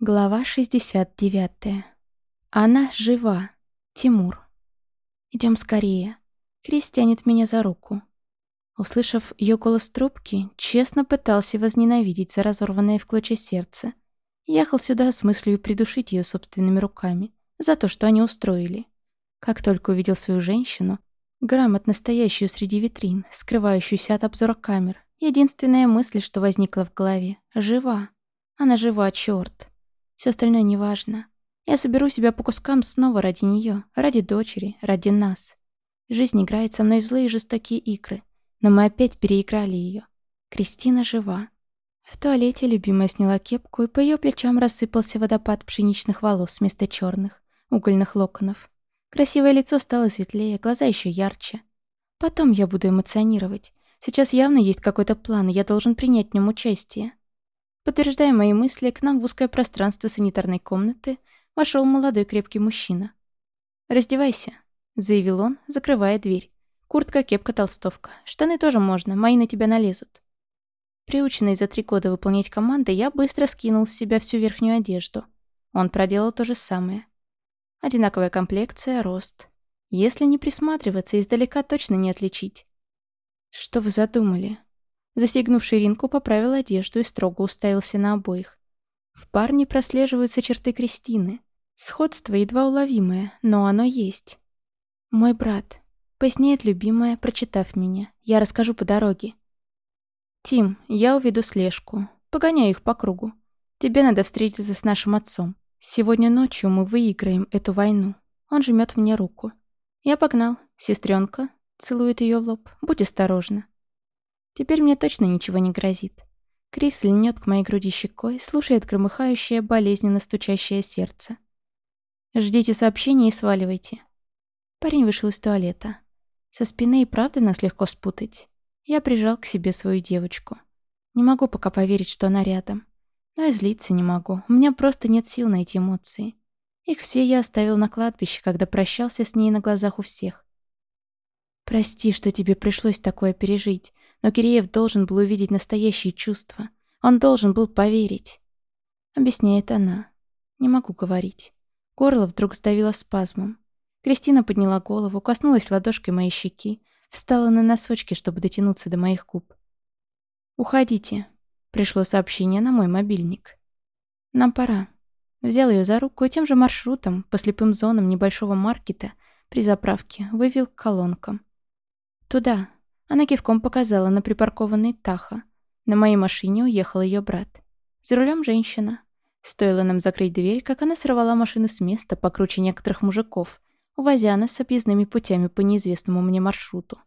Глава 69. Она жива. Тимур. Идем скорее. Крис тянет меня за руку. Услышав ее голос трубки, честно пытался возненавидеть за разорванное в клочья сердце. Ехал сюда с мыслью придушить ее собственными руками за то, что они устроили. Как только увидел свою женщину, грамотно стоящую среди витрин, скрывающуюся от обзора камер, единственная мысль, что возникла в голове — жива. Она жива, черт. Все остальное неважно. Я соберу себя по кускам снова ради нее, ради дочери, ради нас. Жизнь играет со мной в злые жестокие игры, но мы опять переиграли ее. Кристина жива. В туалете любимая сняла кепку, и по ее плечам рассыпался водопад пшеничных волос вместо черных, угольных локонов. Красивое лицо стало светлее, глаза еще ярче. Потом я буду эмоционировать. Сейчас явно есть какой-то план, и я должен принять в нем участие. Подтверждая мои мысли, к нам в узкое пространство санитарной комнаты вошел молодой крепкий мужчина. «Раздевайся», — заявил он, закрывая дверь. «Куртка, кепка, толстовка. Штаны тоже можно, мои на тебя налезут». Приученный за три года выполнять команды, я быстро скинул с себя всю верхнюю одежду. Он проделал то же самое. Одинаковая комплекция, рост. Если не присматриваться, издалека точно не отличить. «Что вы задумали?» Застегнув ширинку, поправил одежду и строго уставился на обоих. В парне прослеживаются черты Кристины. Сходство едва уловимое, но оно есть. «Мой брат», — поясняет любимая, прочитав меня. «Я расскажу по дороге». «Тим, я уведу слежку. Погоняю их по кругу. Тебе надо встретиться с нашим отцом. Сегодня ночью мы выиграем эту войну. Он жмет мне руку. Я погнал. Сестренка целует ее в лоб. Будь осторожна. Теперь мне точно ничего не грозит. Крис льнет к моей груди щекой, слушает громыхающее, болезненно стучащее сердце. «Ждите сообщения и сваливайте». Парень вышел из туалета. Со спины и правда нас легко спутать. Я прижал к себе свою девочку. Не могу пока поверить, что она рядом. Но и злиться не могу. У меня просто нет сил на эти эмоции. Их все я оставил на кладбище, когда прощался с ней на глазах у всех. «Прости, что тебе пришлось такое пережить. Но Киреев должен был увидеть настоящие чувства. Он должен был поверить. Объясняет она. Не могу говорить. Горло вдруг сдавило спазмом. Кристина подняла голову, коснулась ладошкой моей щеки, встала на носочки, чтобы дотянуться до моих губ. «Уходите», — пришло сообщение на мой мобильник. «Нам пора». Взял ее за руку и тем же маршрутом, по слепым зонам небольшого маркета, при заправке, вывел к колонкам. «Туда, она кивком показала на припаркованный Таха. На моей машине уехал ее брат. За рулем женщина. Стоило нам закрыть дверь, как она сорвала машину с места покруче некоторых мужиков, увозя нас с объездными путями по неизвестному мне маршруту.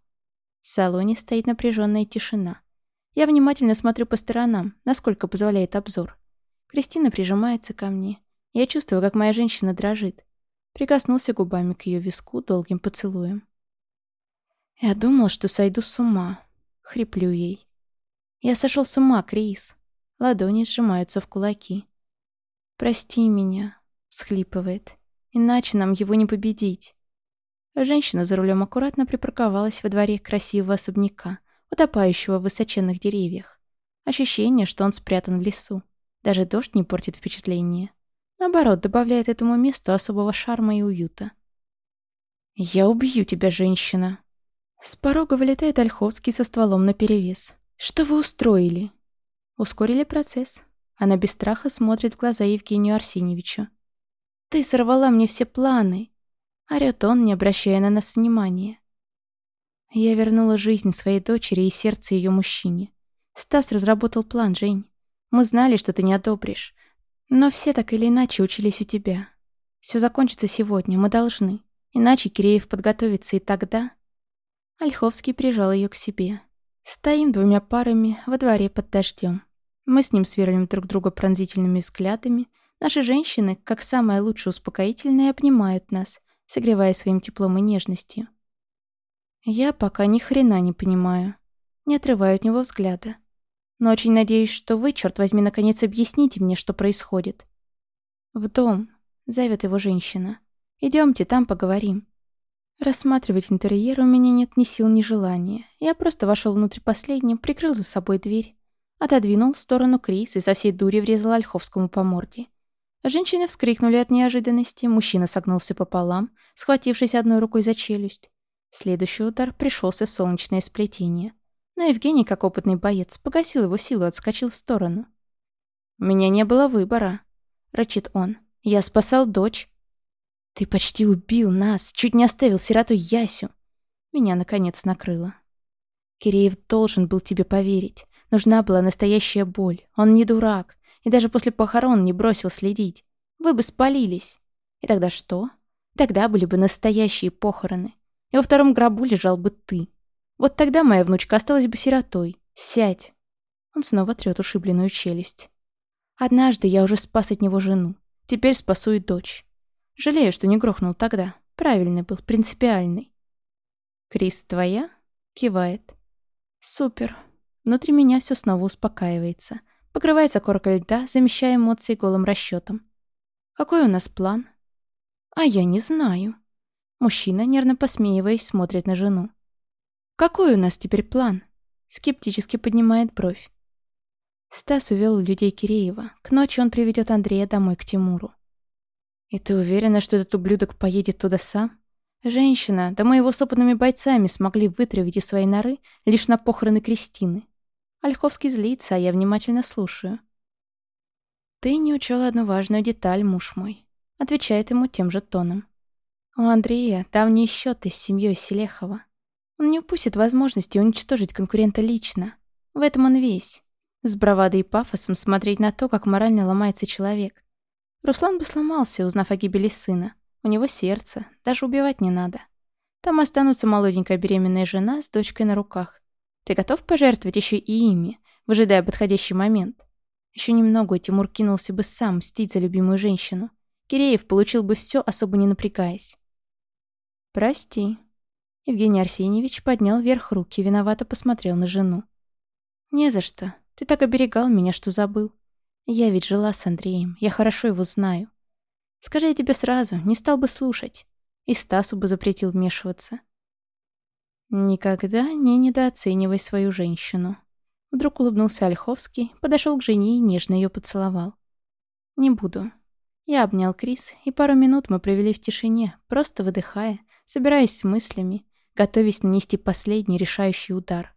В салоне стоит напряженная тишина. Я внимательно смотрю по сторонам, насколько позволяет обзор. Кристина прижимается ко мне. Я чувствую, как моя женщина дрожит. Прикоснулся губами к ее виску долгим поцелуем. Я думал, что сойду с ума. Хриплю ей. Я сошел с ума, Крис. Ладони сжимаются в кулаки. «Прости меня», — схлипывает. «Иначе нам его не победить». Женщина за рулем аккуратно припарковалась во дворе красивого особняка, утопающего в высоченных деревьях. Ощущение, что он спрятан в лесу. Даже дождь не портит впечатление. Наоборот, добавляет этому месту особого шарма и уюта. «Я убью тебя, женщина!» С порога вылетает Ольховский со стволом наперевес. «Что вы устроили?» Ускорили процесс. Она без страха смотрит в глаза Евгению Арсеньевичу. «Ты сорвала мне все планы!» Орёт он, не обращая на нас внимания. Я вернула жизнь своей дочери и сердце ее мужчине. Стас разработал план, Жень. Мы знали, что ты не одобришь. Но все так или иначе учились у тебя. Все закончится сегодня, мы должны. Иначе Киреев подготовится, и тогда... Ольховский прижал ее к себе. Стоим двумя парами во дворе под дождем. Мы с ним сверлим друг друга пронзительными взглядами. Наши женщины, как самое лучшее успокоительное, обнимают нас, согревая своим теплом и нежностью. Я пока ни хрена не понимаю. Не отрываю от него взгляда. Но очень надеюсь, что вы, черт возьми, наконец объясните мне, что происходит. В дом, зовет его женщина. Идемте, там поговорим. Рассматривать интерьер у меня нет ни сил, ни желания. Я просто вошел внутрь последним, прикрыл за собой дверь, отодвинул в сторону Крис и со всей дури врезал Ольховскому по морде. Женщины вскрикнули от неожиданности, мужчина согнулся пополам, схватившись одной рукой за челюсть. Следующий удар пришелся в солнечное сплетение. Но Евгений, как опытный боец, погасил его силу и отскочил в сторону. «У меня не было выбора», — рычит он. «Я спасал дочь». «Ты почти убил нас, чуть не оставил сироту Ясю». Меня, наконец, накрыло. Киреев должен был тебе поверить. Нужна была настоящая боль. Он не дурак и даже после похорон не бросил следить. Вы бы спалились. И тогда что? Тогда были бы настоящие похороны. И во втором гробу лежал бы ты. Вот тогда моя внучка осталась бы сиротой. Сядь. Он снова трёт ушибленную челюсть. Однажды я уже спас от него жену. Теперь спасу и дочь. Жалею, что не грохнул тогда. Правильный был, принципиальный. Крис твоя? Кивает. Супер. Внутри меня все снова успокаивается. Покрывается коркой льда, замещая эмоции голым расчетом. Какой у нас план? А я не знаю. Мужчина, нервно посмеиваясь, смотрит на жену. Какой у нас теперь план? Скептически поднимает бровь. Стас увел людей Киреева. К ночи он приведет Андрея домой к Тимуру. «И ты уверена, что этот ублюдок поедет туда сам?» «Женщина, да мы его с опытными бойцами смогли вытравить из своей норы лишь на похороны Кристины. Ольховский злится, а я внимательно слушаю. «Ты не учел одну важную деталь, муж мой», — отвечает ему тем же тоном. «У Андрея давние счеты с семьей Селехова. Он не упустит возможности уничтожить конкурента лично. В этом он весь. С бравадой и пафосом смотреть на то, как морально ломается человек. Руслан бы сломался, узнав о гибели сына. У него сердце, даже убивать не надо. Там останутся молоденькая беременная жена с дочкой на руках. Ты готов пожертвовать еще и ими, выжидая подходящий момент? Еще немного, Тимур кинулся бы сам мстить за любимую женщину. Киреев получил бы все, особо не напрягаясь. «Прости». Евгений Арсеньевич поднял вверх руки, виновато посмотрел на жену. «Не за что. Ты так оберегал меня, что забыл. Я ведь жила с Андреем, я хорошо его знаю. Скажи я тебе сразу, не стал бы слушать. И Стасу бы запретил вмешиваться. «Никогда не недооценивай свою женщину». Вдруг улыбнулся Ольховский, подошел к жене и нежно ее поцеловал. «Не буду». Я обнял Крис, и пару минут мы провели в тишине, просто выдыхая, собираясь с мыслями, готовясь нанести последний решающий удар.